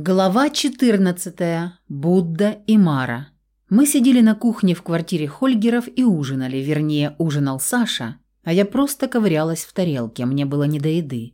Глава 14. Будда и Мара. Мы сидели на кухне в квартире Хольгеров и ужинали, вернее, ужинал Саша, а я просто ковырялась в тарелке, мне было не до еды.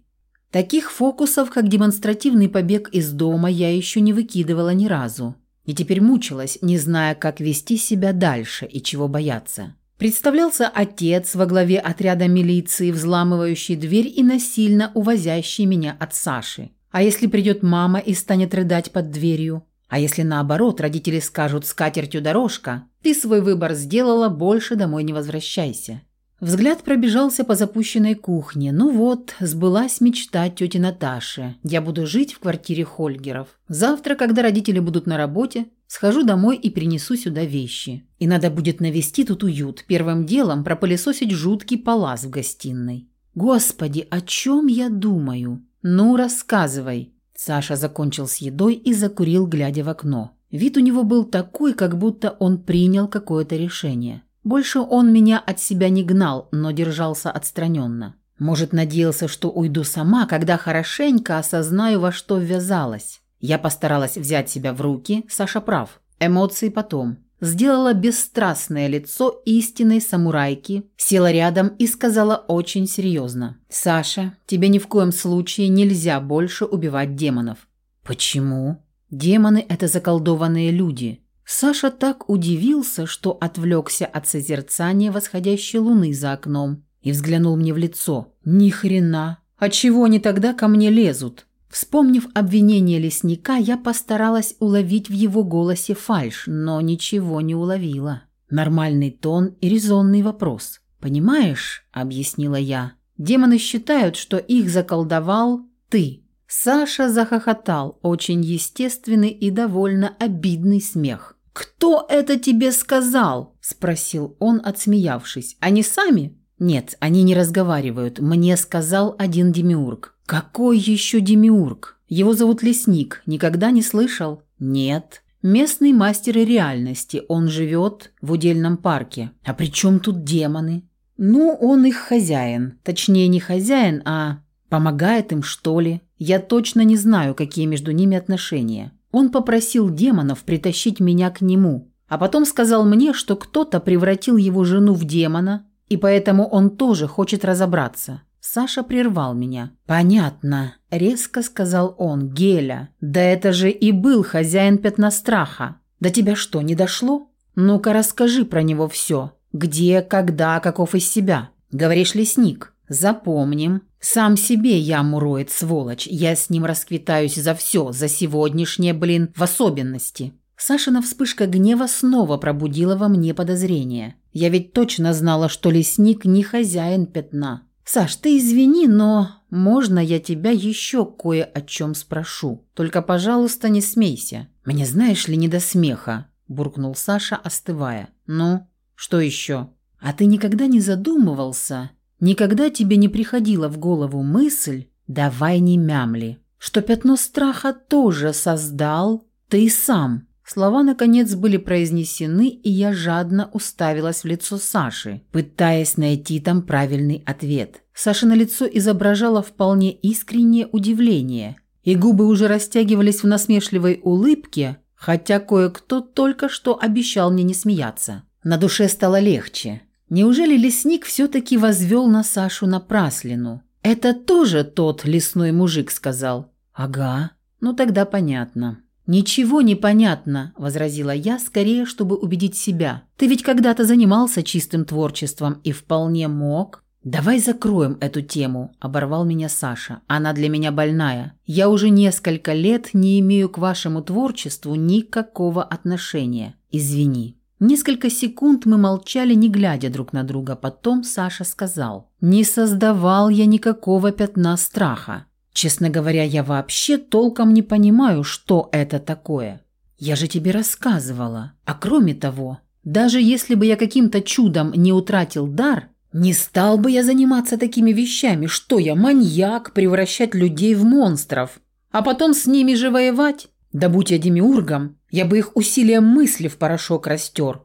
Таких фокусов, как демонстративный побег из дома, я еще не выкидывала ни разу. И теперь мучилась, не зная, как вести себя дальше и чего бояться. Представлялся отец во главе отряда милиции, взламывающий дверь и насильно увозящий меня от Саши. А если придет мама и станет рыдать под дверью? А если наоборот, родители скажут «с катертью дорожка», ты свой выбор сделала, больше домой не возвращайся. Взгляд пробежался по запущенной кухне. Ну вот, сбылась мечта тети Наташи. Я буду жить в квартире Хольгеров. Завтра, когда родители будут на работе, схожу домой и принесу сюда вещи. И надо будет навести тут уют. Первым делом пропылесосить жуткий палас в гостиной. Господи, о чем я думаю? «Ну, рассказывай». Саша закончил с едой и закурил, глядя в окно. Вид у него был такой, как будто он принял какое-то решение. Больше он меня от себя не гнал, но держался отстраненно. Может, надеялся, что уйду сама, когда хорошенько осознаю, во что ввязалась. Я постаралась взять себя в руки, Саша прав. Эмоции потом сделала бесстрастное лицо истинной самурайки, села рядом и сказала очень серьезно. «Саша, тебе ни в коем случае нельзя больше убивать демонов». «Почему?» «Демоны – это заколдованные люди». Саша так удивился, что отвлекся от созерцания восходящей луны за окном и взглянул мне в лицо. «Ни хрена! А чего они тогда ко мне лезут?» Вспомнив обвинение лесника, я постаралась уловить в его голосе фальшь, но ничего не уловила. Нормальный тон и резонный вопрос. «Понимаешь?» – объяснила я. «Демоны считают, что их заколдовал ты». Саша захохотал, очень естественный и довольно обидный смех. «Кто это тебе сказал?» – спросил он, отсмеявшись. «Они сами?» «Нет, они не разговаривают. Мне сказал один демиург». «Какой еще демиург? Его зовут Лесник. Никогда не слышал?» «Нет». «Местный мастер реальности. Он живет в удельном парке. А при чем тут демоны?» «Ну, он их хозяин. Точнее, не хозяин, а помогает им, что ли. Я точно не знаю, какие между ними отношения. Он попросил демонов притащить меня к нему, а потом сказал мне, что кто-то превратил его жену в демона, и поэтому он тоже хочет разобраться. Саша прервал меня. «Понятно», – резко сказал он. «Геля, да это же и был хозяин пятна страха. До тебя что, не дошло? Ну-ка расскажи про него все. Где, когда, каков из себя. Говоришь, лесник. Запомним. Сам себе яму роет, сволочь. Я с ним расквитаюсь за все, за сегодняшнее, блин, в особенности». Сашина вспышка гнева снова пробудила во мне подозрение. Я ведь точно знала, что лесник не хозяин пятна. «Саш, ты извини, но можно я тебя еще кое о чем спрошу? Только, пожалуйста, не смейся. Мне, знаешь ли, не до смеха», – буркнул Саша, остывая. «Ну, что еще? А ты никогда не задумывался, никогда тебе не приходила в голову мысль «давай не мямли», что пятно страха тоже создал ты сам?» Слова, наконец, были произнесены, и я жадно уставилась в лицо Саши, пытаясь найти там правильный ответ. Саша на лицо изображало вполне искреннее удивление, и губы уже растягивались в насмешливой улыбке, хотя кое-кто только что обещал мне не смеяться. На душе стало легче. Неужели лесник все-таки возвел на Сашу напраслину? «Это тоже тот лесной мужик», — сказал. «Ага. Ну тогда понятно». «Ничего не понятно», – возразила я, скорее, чтобы убедить себя. «Ты ведь когда-то занимался чистым творчеством и вполне мог». «Давай закроем эту тему», – оборвал меня Саша. «Она для меня больная. Я уже несколько лет не имею к вашему творчеству никакого отношения. Извини». Несколько секунд мы молчали, не глядя друг на друга. Потом Саша сказал. «Не создавал я никакого пятна страха. Честно говоря, я вообще толком не понимаю, что это такое. Я же тебе рассказывала. А кроме того, даже если бы я каким-то чудом не утратил дар, не стал бы я заниматься такими вещами. Что я, маньяк, превращать людей в монстров, а потом с ними же воевать? Да будь я демиургом, я бы их усилием мысли в порошок растер.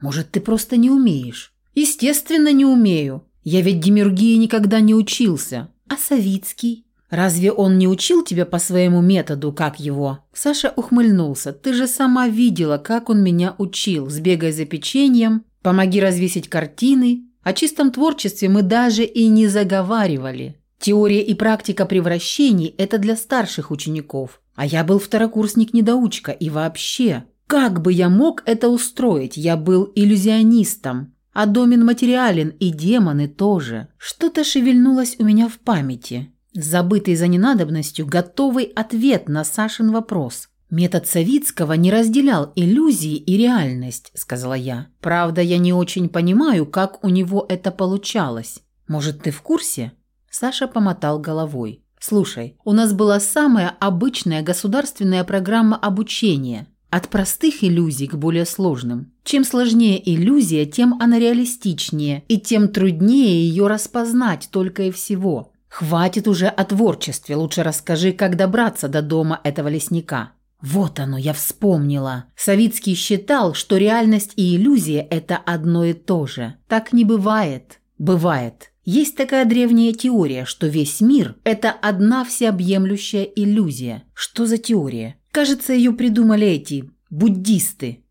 Может, ты просто не умеешь? Естественно, не умею. Я ведь демиургии никогда не учился. А Савицкий? Разве он не учил тебя по своему методу, как его?» Саша ухмыльнулся. «Ты же сама видела, как он меня учил. Сбегай за печеньем, помоги развесить картины. О чистом творчестве мы даже и не заговаривали. Теория и практика превращений – это для старших учеников. А я был второкурсник-недоучка. И вообще, как бы я мог это устроить? Я был иллюзионистом. А домен материален, и демоны тоже. Что-то шевельнулось у меня в памяти. Забытый за ненадобностью, готовый ответ на Сашин вопрос. «Метод Савицкого не разделял иллюзии и реальность», – сказала я. «Правда, я не очень понимаю, как у него это получалось. Может, ты в курсе?» Саша помотал головой. «Слушай, у нас была самая обычная государственная программа обучения. От простых иллюзий к более сложным. Чем сложнее иллюзия, тем она реалистичнее, и тем труднее ее распознать только и всего. Хватит уже о творчестве, лучше расскажи, как добраться до дома этого лесника. Вот оно, я вспомнила. Савицкий считал, что реальность и иллюзия – это одно и то же. Так не бывает. Бывает. Есть такая древняя теория, что весь мир – это одна всеобъемлющая иллюзия. Что за теория? Кажется, ее придумали эти буддисты.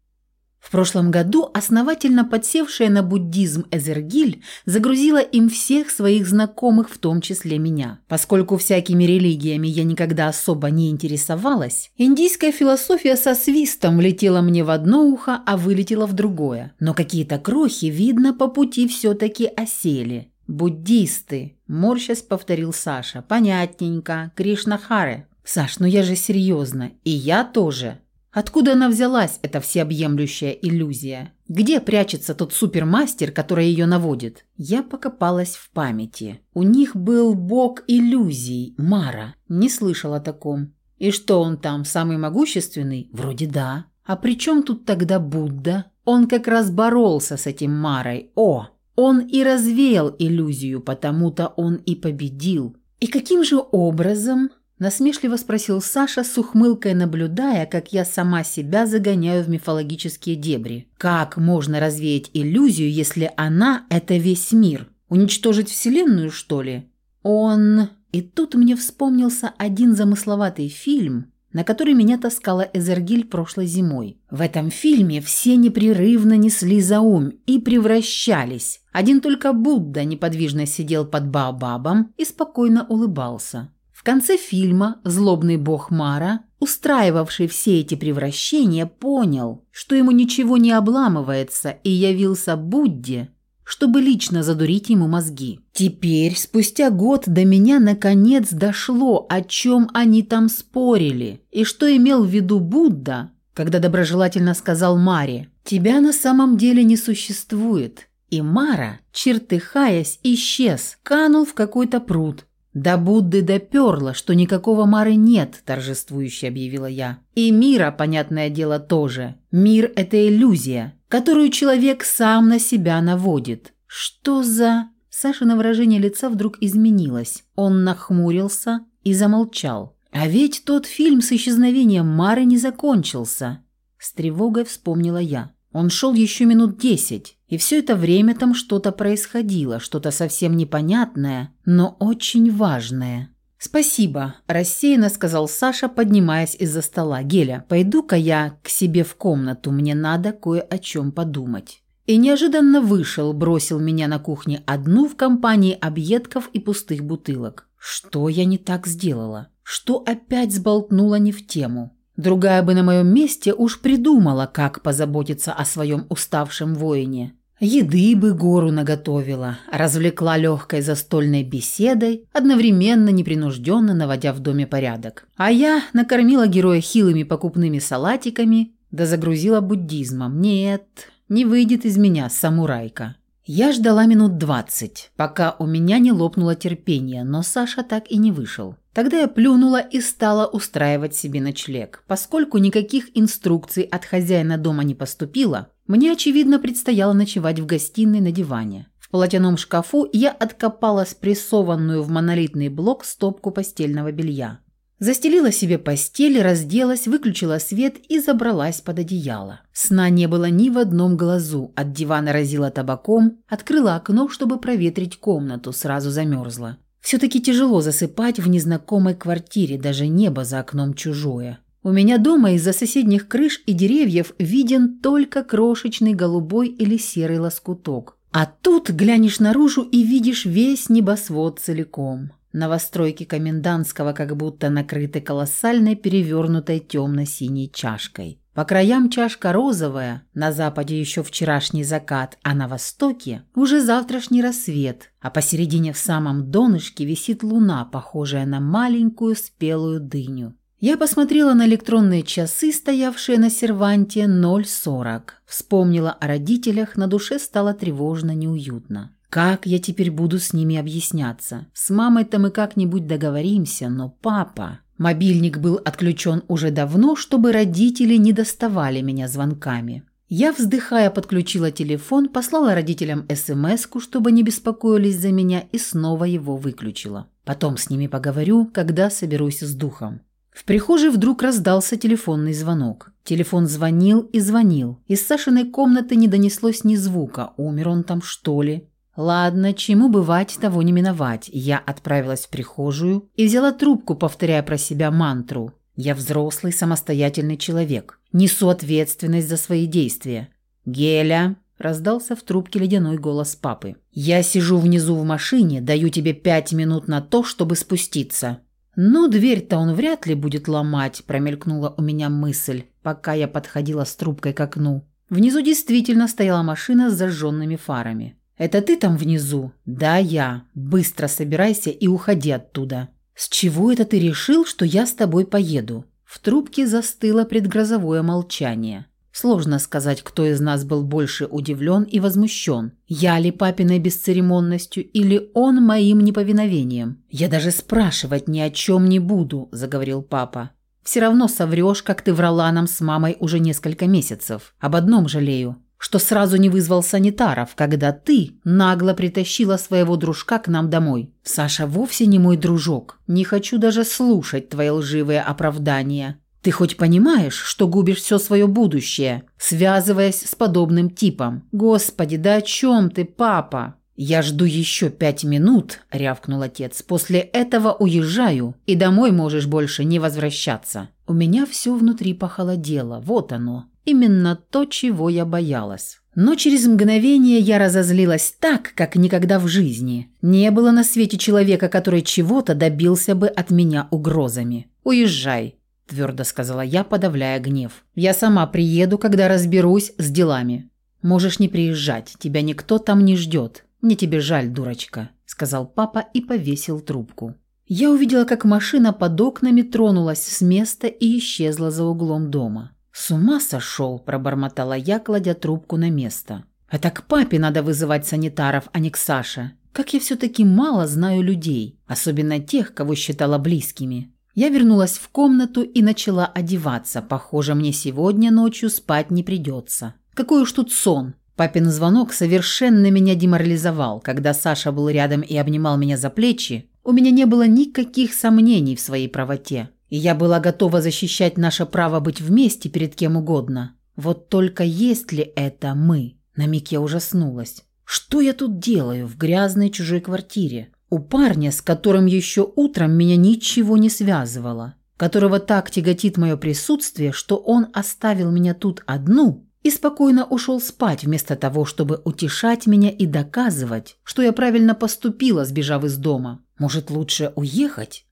В прошлом году основательно подсевшая на буддизм Эзергиль загрузила им всех своих знакомых, в том числе меня. Поскольку всякими религиями я никогда особо не интересовалась, индийская философия со свистом влетела мне в одно ухо, а вылетела в другое. Но какие-то крохи, видно, по пути все-таки осели. «Буддисты», – морщась повторил Саша. «Понятненько. Кришнахары». «Саш, ну я же серьезно. И я тоже. Откуда она взялась, эта всеобъемлющая иллюзия? Где прячется тот супермастер, который ее наводит? Я покопалась в памяти. У них был бог иллюзий, Мара. Не слышала о таком. И что он там, самый могущественный? Вроде да. А при чем тут тогда Будда? Он как раз боролся с этим Марой. О! Он и развеял иллюзию, потому-то он и победил. И каким же образом Насмешливо спросил Саша с ухмылкой, наблюдая, как я сама себя загоняю в мифологические дебри. Как можно развеять иллюзию, если она – это весь мир? Уничтожить Вселенную, что ли? Он... И тут мне вспомнился один замысловатый фильм, на который меня таскала Эзергиль прошлой зимой. В этом фильме все непрерывно несли за ум и превращались. Один только Будда неподвижно сидел под Баобабом и спокойно улыбался. В конце фильма злобный бог Мара, устраивавший все эти превращения, понял, что ему ничего не обламывается и явился Будде, чтобы лично задурить ему мозги. Теперь, спустя год, до меня наконец дошло, о чем они там спорили, и что имел в виду Будда, когда доброжелательно сказал Маре «Тебя на самом деле не существует». И Мара, чертыхаясь, исчез, канул в какой-то пруд, «До Будды доперло, что никакого Мары нет», – торжествующе объявила я. «И мира, понятное дело, тоже. Мир – это иллюзия, которую человек сам на себя наводит. Что за...» Саша на выражение лица вдруг изменилось. Он нахмурился и замолчал. «А ведь тот фильм с исчезновением Мары не закончился», – с тревогой вспомнила я. Он шел еще минут десять, и все это время там что-то происходило, что-то совсем непонятное, но очень важное. «Спасибо», – рассеянно сказал Саша, поднимаясь из-за стола. «Геля, пойду-ка я к себе в комнату, мне надо кое о чем подумать». И неожиданно вышел, бросил меня на кухне одну в компании объедков и пустых бутылок. Что я не так сделала? Что опять сболтнула не в тему? Другая бы на моем месте уж придумала, как позаботиться о своем уставшем воине. Еды бы гору наготовила, развлекла легкой застольной беседой, одновременно непринужденно наводя в доме порядок. А я накормила героя хилыми покупными салатиками, да загрузила буддизмом. Нет, не выйдет из меня самурайка. Я ждала минут двадцать, пока у меня не лопнуло терпение, но Саша так и не вышел. Тогда я плюнула и стала устраивать себе ночлег. Поскольку никаких инструкций от хозяина дома не поступило, мне, очевидно, предстояло ночевать в гостиной на диване. В полотяном шкафу я откопала спрессованную в монолитный блок стопку постельного белья. Застелила себе постель, разделась, выключила свет и забралась под одеяло. Сна не было ни в одном глазу, от дивана разила табаком, открыла окно, чтобы проветрить комнату, сразу замерзла. Все-таки тяжело засыпать в незнакомой квартире, даже небо за окном чужое. У меня дома из-за соседних крыш и деревьев виден только крошечный голубой или серый лоскуток. А тут глянешь наружу и видишь весь небосвод целиком. Новостройки комендантского как будто накрыты колоссальной перевернутой темно-синей чашкой. По краям чашка розовая, на западе еще вчерашний закат, а на востоке уже завтрашний рассвет, а посередине в самом донышке висит луна, похожая на маленькую спелую дыню. Я посмотрела на электронные часы, стоявшие на серванте 0.40. Вспомнила о родителях, на душе стало тревожно, неуютно. Как я теперь буду с ними объясняться? С мамой-то мы как-нибудь договоримся, но папа... Мобильник был отключен уже давно, чтобы родители не доставали меня звонками. Я, вздыхая, подключила телефон, послала родителям смс чтобы не беспокоились за меня, и снова его выключила. Потом с ними поговорю, когда соберусь с духом. В прихожей вдруг раздался телефонный звонок. Телефон звонил и звонил. Из Сашиной комнаты не донеслось ни звука. Умер он там, что ли? Ладно, чему бывать, того не миновать. Я отправилась в прихожую и взяла трубку, повторяя про себя мантру. Я взрослый, самостоятельный человек. Несу ответственность за свои действия. «Геля», – раздался в трубке ледяной голос папы. «Я сижу внизу в машине, даю тебе пять минут на то, чтобы спуститься». «Ну, дверь-то он вряд ли будет ломать», – промелькнула у меня мысль, пока я подходила с трубкой к окну. Внизу действительно стояла машина с зажженными фарами. «Это ты там внизу?» «Да, я. Быстро собирайся и уходи оттуда». «С чего это ты решил, что я с тобой поеду?» В трубке застыло предгрозовое молчание. Сложно сказать, кто из нас был больше удивлен и возмущен. Я ли папиной бесцеремонностью или он моим неповиновением? «Я даже спрашивать ни о чем не буду», – заговорил папа. «Все равно соврешь, как ты врала нам с мамой уже несколько месяцев. Об одном жалею что сразу не вызвал санитаров, когда ты нагло притащила своего дружка к нам домой. Саша вовсе не мой дружок. Не хочу даже слушать твои лживые оправдания. Ты хоть понимаешь, что губишь все свое будущее, связываясь с подобным типом? Господи, да о чем ты, папа? «Я жду еще пять минут», – рявкнул отец. «После этого уезжаю, и домой можешь больше не возвращаться». У меня все внутри похолодело. Вот оно. Именно то, чего я боялась. Но через мгновение я разозлилась так, как никогда в жизни. Не было на свете человека, который чего-то добился бы от меня угрозами. «Уезжай», – твердо сказала я, подавляя гнев. «Я сама приеду, когда разберусь с делами. Можешь не приезжать, тебя никто там не ждет. Мне тебе жаль, дурочка», – сказал папа и повесил трубку. Я увидела, как машина под окнами тронулась с места и исчезла за углом дома. «С ума сошел!» – пробормотала я, кладя трубку на место. «Это к папе надо вызывать санитаров, а не к Саше. Как я все-таки мало знаю людей, особенно тех, кого считала близкими». Я вернулась в комнату и начала одеваться. Похоже, мне сегодня ночью спать не придется. Какой уж тут сон. Папин звонок совершенно меня деморализовал. Когда Саша был рядом и обнимал меня за плечи, у меня не было никаких сомнений в своей правоте и я была готова защищать наше право быть вместе перед кем угодно. Вот только есть ли это мы? На миг я ужаснулась. Что я тут делаю в грязной чужой квартире? У парня, с которым еще утром меня ничего не связывало, которого так тяготит мое присутствие, что он оставил меня тут одну и спокойно ушел спать вместо того, чтобы утешать меня и доказывать, что я правильно поступила, сбежав из дома. Может, лучше уехать?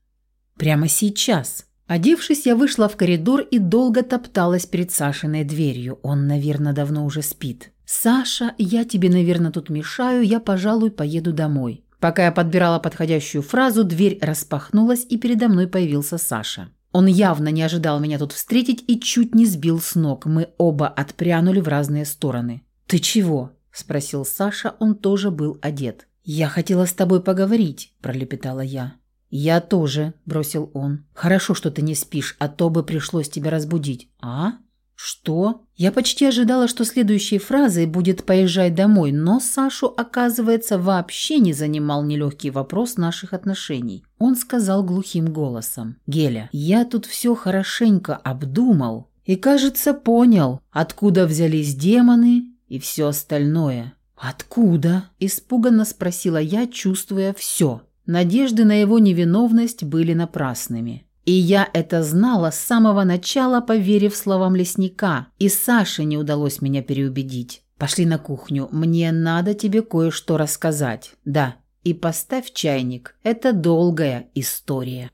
Прямо сейчас. Одевшись, я вышла в коридор и долго топталась перед Сашиной дверью. Он, наверное, давно уже спит. «Саша, я тебе, наверное, тут мешаю, я, пожалуй, поеду домой». Пока я подбирала подходящую фразу, дверь распахнулась, и передо мной появился Саша. Он явно не ожидал меня тут встретить и чуть не сбил с ног. Мы оба отпрянули в разные стороны. «Ты чего?» – спросил Саша, он тоже был одет. «Я хотела с тобой поговорить», – пролепетала я. «Я тоже», – бросил он. «Хорошо, что ты не спишь, а то бы пришлось тебя разбудить». «А? Что?» Я почти ожидала, что следующей фразой будет «поезжай домой», но Сашу, оказывается, вообще не занимал нелегкий вопрос наших отношений. Он сказал глухим голосом. «Геля, я тут все хорошенько обдумал и, кажется, понял, откуда взялись демоны и все остальное». «Откуда?» – испуганно спросила я, чувствуя все – Надежды на его невиновность были напрасными. И я это знала с самого начала, поверив словам лесника, и Саше не удалось меня переубедить. Пошли на кухню, мне надо тебе кое-что рассказать. Да, и поставь чайник, это долгая история.